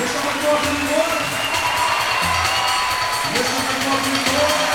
Jeszcze podłożny głos. Jeszcze podłożny głos.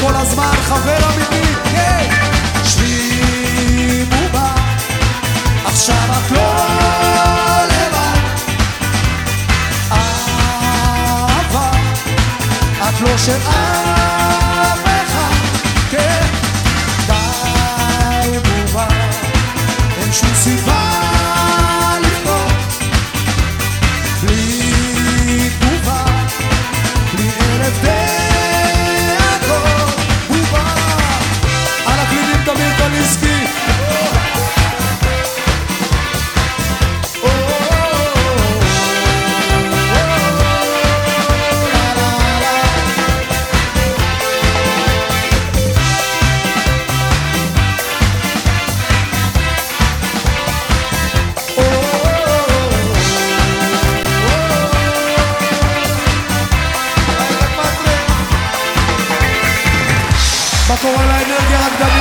כל הזמן חבר אמיתי, כן! שבי בובה, עכשיו את לא לבד. אהבה, את לא של אהבה. Attention, voilà, énergie,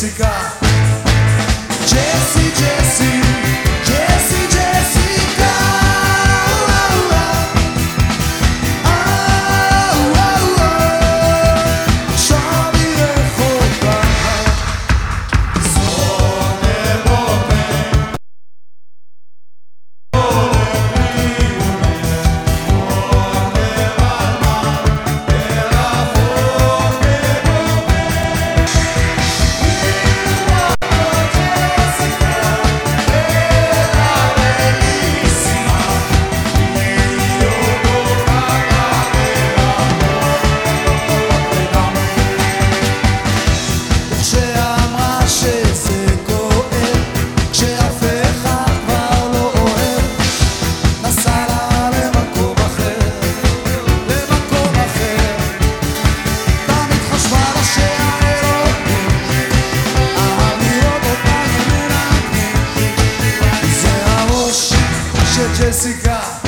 cigarro. Jessica.